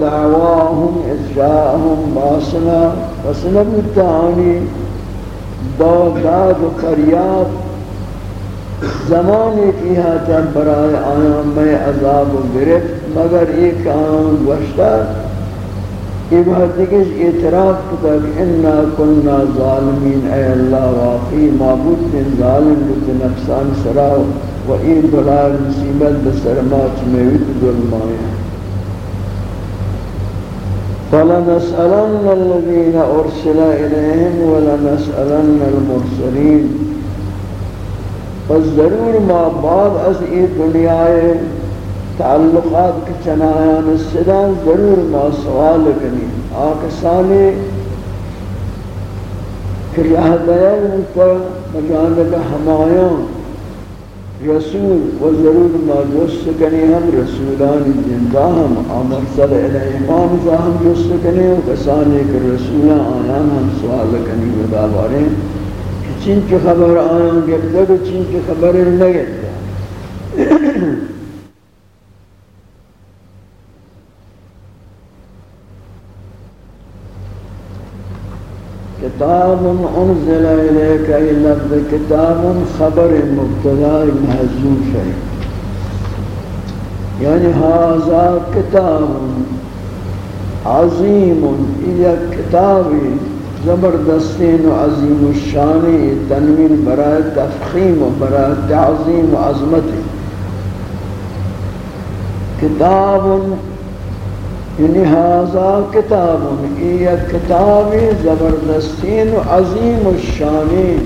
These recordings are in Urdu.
دعواهم اشجاهم باسنا فسنب التعانی داد داد و قریات زمانی کی ہے برائے آیا میں عذاب و گرفت، مگر ایک آن گوشتا یہ بہت دیکھش اعتراف کتا کہ انا کننا ظالمین، اے اللہ واقعی معبود تن ظالم لکھ نفسان سرا و این دلال مصیبت بسرمات میں ویت ظلمائے فلنسألن الذين أرسل إليهم ولنسألن المرسلين پس ضرور ما بعد از این دنیای تعلقات کے چنایان صدا ضرور ما سوال کنی آکسانی کہ رہ دیل پر مجانب ہمایان رسول و ضرور ما جوست کنی ہم رسولان جنگا ہم مرسل الہیمان جا ہم جوست کنی و کسانی کہ رسولان آیان ہم سوال کنی و داباریں چین کی خبر آیان گفتا و چین کی خبر نگفتا كتاب أنزل إليك إلا بكتاب خبر مبتدا مهزوم شيء. يعني هذا كتاب عظيم إلى كتابي زبردستين وعظيم الشاني تنوين براء تفخيم و تعظيم تعظیم كتاب یعنی هذا کتاب یہ کتاب زبردستین و عظیم الشانی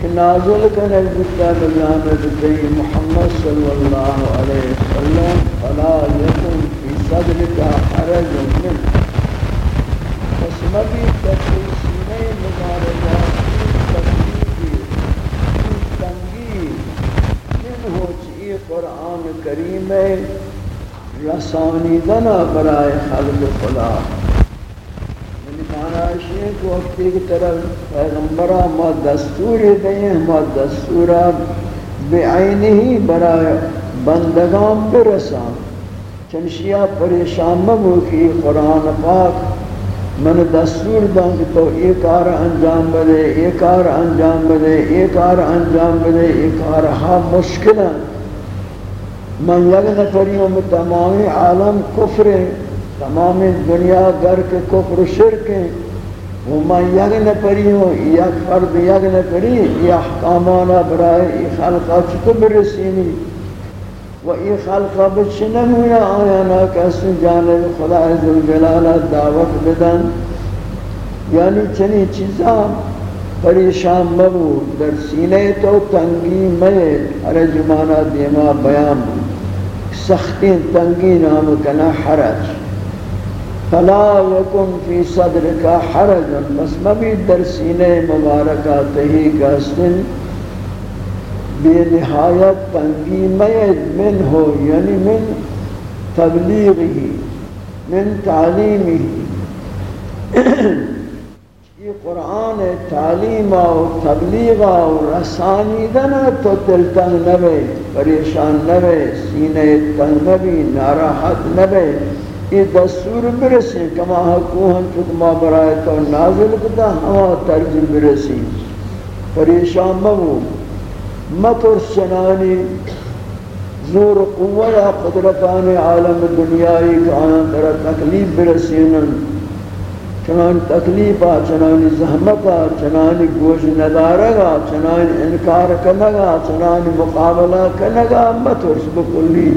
کہ نازل کرنے بتا بجانب دی محمد صلی اللہ علیہ وسلم، فلا یکن فی صدرک حرج من قسمتی تکلیسینے مبارکاتی تکلیفی تنگی من ہو قرآن کریم ہے۔ رسانیدنا برای خلق خدا. یعنی معنی ہے کہ وقتی کی طرف پیغمبرہ ما دستور دیں، ما دستورہ بعینی ہی برای بندگان برسان. چنشیہ پریشان مبو کی قرآن پاک من دستور دوں کہ تو یہ کار انجام بدے یہ کار انجام بدے یہ کار انجام بدے یہ کار ہاں مشکل ہے من یک نفریوں میں تمام عالم کفر ہیں، تمام دنیا گر کے کفر و شرک ہیں۔ و من یک نفریوں یک فرد یک نفری یہ احکامانا برائے یہ خلقہ چکو برسینی و یہ خلقہ بچ نمونا آیانا کسی جانب خدا عزوجلالہ دعوت بدن۔ یعنی چنی چیزاں پریشان مبو در سینے تو تنگی میں، ہر دیما بیان۔ بود سختی تنگی نام کنا حرج۔ فلا یکن فی صدر کا حرج۔ بس مبی در سینے مبارکہ تہی گستن بے نہایت تنگی مید من ہو یعنی من تبلیغی، من تعلیمی۔ یہ قرآن تعلیم و تبلیغ و رسانی دنا تو دل تنگ نبے پریشان نبے سینے تنگ نبی ناراحت نبے یہ دستور برسی، کما حقو ہم چکما برائے تو نازل کتا، ہما ترج برسی۔ پریشان مبو مطر سنانی زور قوة قدرتان عالم دنیای کہ آیاں در تکلیف برسینن۔ چنان تکلیفا چنان زحمتا چنان گوش ندارگا چنان انکار کنگا چنان مقابلہ کنگا مترس بکلی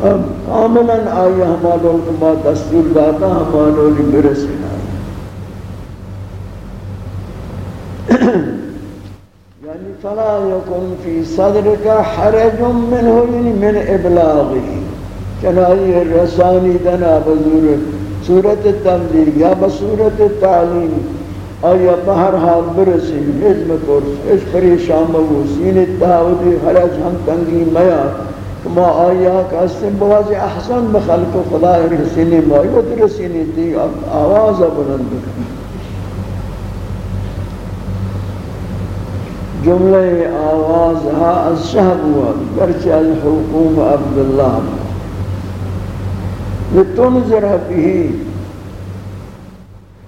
کاملا آئی ہمالوں کو دستور داتا ہمالوں لی برسنا یعنی فلا یکن فی صدرک حرج منه یعنی من ابلاغی۔ چنائی رسانی دنا بزرگ۔ صورت تبلیغ یا بصورت تعلیم، آیا بہر حال برسی حجم کرس اس پریشان مگو سین اتحاوتی حرج ہم تنگی میا. ما آیا کسی بواز احسن بخلق خدا رسینی مایوت رسینی تی آواز بلند بکن جملہ آواز ہا از شہب ہوا گرچہ الحکوم عبداللہ لتنظر به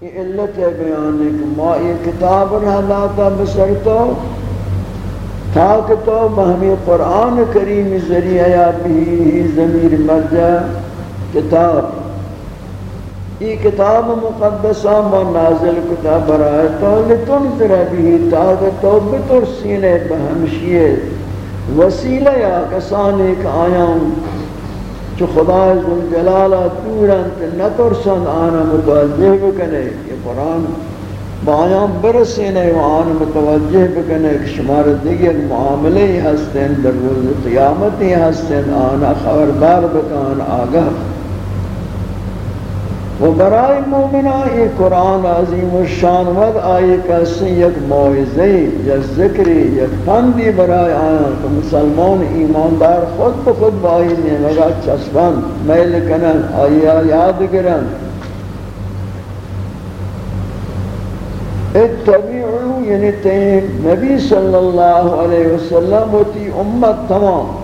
یہ علت ہے بیان ہے کہ ما یہ کتاب رہا لاتا بسر تو تاکہ تو بہمی قرآن کریم ذریعہ یا بھی ضمیر مرجع کتاب۔ یہ کتاب مقدسہ ما نازل کتاب برائے تو لتنظر به تاکہ تو بترسینے بہمشیے۔ وسیلہ یا کسان ایک آیاں۔ چو خدا ذوالجلالہ دورنت نترسن، آنا متوجہ بکنے، یہ قرآن بایان برسینے و آنا متوجہ بکنے کہ شمار دیگر معاملے ہستیں در روز قیامتی ہستیں آنا خبردار بکان، آگاہ و برای مومنہ یہ قرآن عظیم و شان ود آئی کسی یک موعظی یک ذکری، یک پندی برای آیا کہ مسلمان ایماندار خود بخود بائی نیمگا چسبان میل کنن آیا یاد گرن اتبعو یعنی تیم نبی صلی اللہ علیہ وسلم و تی امت تمام.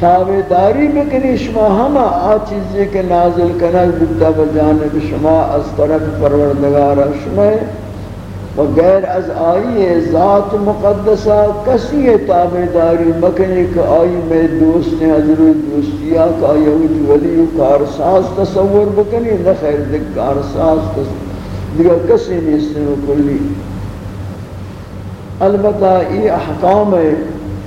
تابداری بکنی شما ہما آ چیزی کے نازل کنک بودتا بجانب شما از طرف پروردگار شما و غیر از آئی ذات مقدسہ کسی تابداری بکنی کہ آئی میں دوست ہیں حضرت دوستیا کہ آئی ولی کارساز تصور بکنی نخیر دیکھ کارساز تصور. دیگر کسی نیستے ہیں کلی. البتہ یہ احکام ہے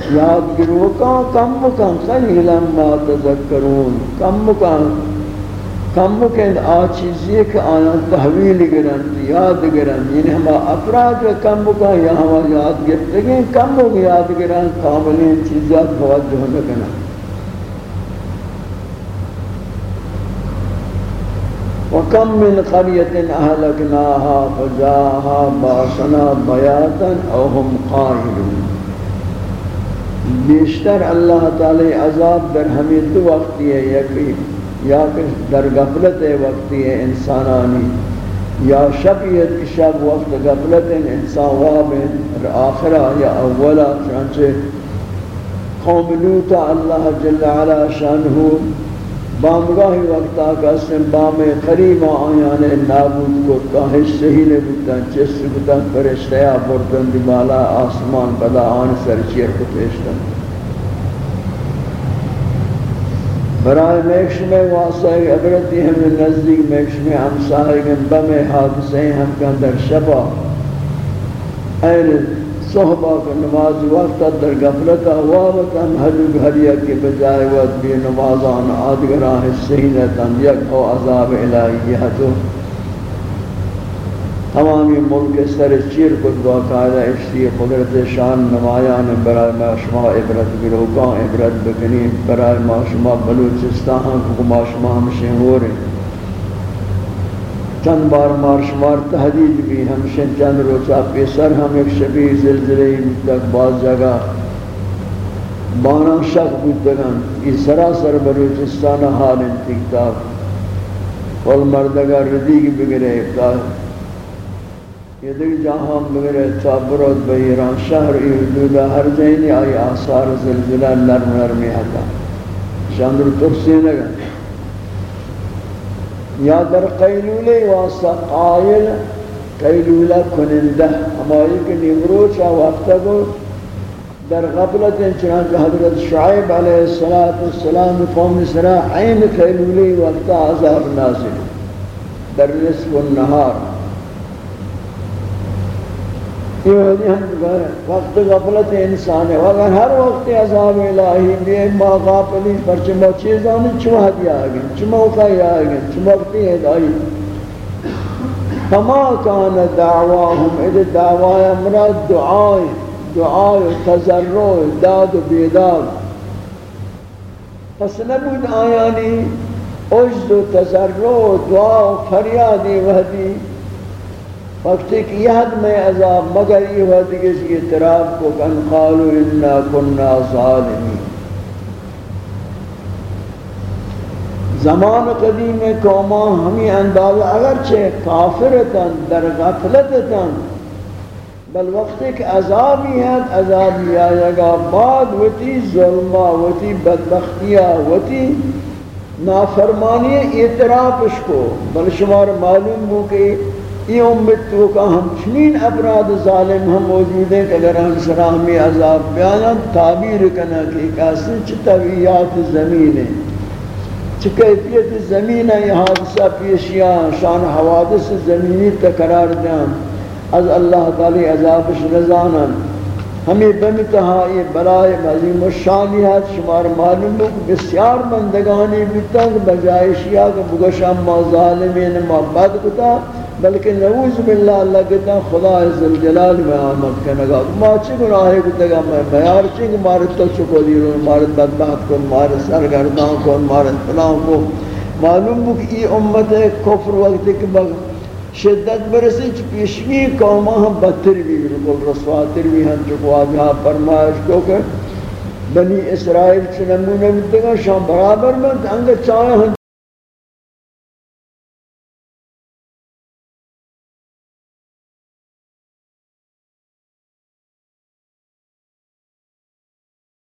یاد گرو کان کم مکان خلیلا ما تذکرون، کم مکان کم مکان آ چیزی کہ آیا تحویل گرن یاد گرن یعنی ہما افراد کم مکان یا ہما یاد گرتے کم مکان یاد گرن کاملین چیزات توجہ نکنا وكم من قرية أهلكناها فجاءها باسنا بياتا أو هم قائلون بیشتر اللہ تعالی عذاب در ہمیں دو وقتی ہے، یقین، یا کہ در غفلت وقتی ہے انسانانی، یا شبیت کی شب وقت غفلت انسان واب آخرہ یا اولا، چنانچہ قوم لوتا اللہ جل علا شانہو بامگاہی وقتا کا سن بام قریب آیان نابود کو کاہش صحیح نے بودتا چس بودتا فرشتیا بردن دی بالا آسمان بدا آن سر چیر کو پیشتن۔ برای میکش میں واسطہ عبرتی ہم نزدیک میکش میں ہم ساہرگن بم حادثے ہم کے اندر شبا۔ این صحبہ کو نماز وقت در غفلت وابت ہم حج گھریا کے بجائے وقت بھی نمازان آدگران حسینتاں یک او عذاب الہی تو تمامی ملک سر چیر کت باقاعدہ اشتی قدرت شان نمایان برای ما شما عبرت گروکان عبرت بکنی، برای ما شما بلوچستان کو ما شما ہمشہ ہو رہے چند بار مار شمار تحدید بھی ہمشن چند روچا پیسر ہم ایک شبیہ زلزلے تک بعض جگہ بانا شک بودگان یہ سراسر بلوچستان حال انتکتاب والمردگا ردیگ بگرے یہ دیکھ جہاں بگرے چابرود بہیران شہر ای حدودہ ہر جہنی آئی آثار زلزلہ نرم نرمی حتا شاندر ترسی نگا یا در قیلوله واسطہ قائل قیلوله کننده ہماری کہ نیمروچا وقتا کو در غفلت چنانکہ حضرت شعیب علیہ السلام قوم سرا عین قیلوله وقتا عذاب نازل، در نصف النهار یہ ہم وقت غفلت انسان ہے اگر ہر وقت عذاب الہی بھی ما غافلی پر چما چیزانی چما دیا آگے چما اوکائی آگے چما ہے دائی فما کان دعواهم ادھ دعوایا مراد دعائی دعائی تذرع داد و بیداد پس نبود آیانی عجد و تذرع دعا و فریادی وحدی وقت کہ یہ حد میں عذاب، مگر یہ ہوا کہ کی اعتراف کو کن قالوا انا کننا ظالمین۔ زمان قدیم قومان ہمیں انداز اگرچہ کافرتاً در غفلتتاً بل وقت ایک عذابی ہے عذابی آئے گا بعد وتی ظلمہ وتی بدبختیہ وتی نافرمانی اعترافش کو۔ بل شمار معلوم ہو کہ یہ امت تو کا ہم چنین افراد ظالم ہم موجود ہیں کہ اگر ہم سرامی عذاب بیانت تعبیر کنا کہ کسی چھ طویات زمین ہے چھ کیفیت زمین ہے یہ حادثہ پیشیاں، شان حوادث زمینی تقرار دیں از اللہ تعالی عذابش رضانا ہمیں بمتہا یہ بلائے عظیم الشانیات شمار معلوم ہو کہ بسیار بندگانی بیتنگ بجائے شیعہ کہ بگشا ما ظالمین، ما بد کتا۔ بلکہ نعوذ باللہ اللہ کہتا ہے خدا عزالجلال میں آمد کرنگا ما چی گناہی کتا گا میں بیار چی کہ مارت تو چکو دیرون مارت بدبخت کن مارت سرگردان کن مارت فلان کو معلوم ہو کہ یہ امت ہے، کفر وقت کے کہ شدت برسی چی پیشمی قومہ ہم بدتر بھی بالکل رسواتر بھی ہم چکو۔ آجہا فرمائش کو کہ بنی اسرائیل چنمونہ بھی تگا، شام برابر میں، انگا چاہے ہم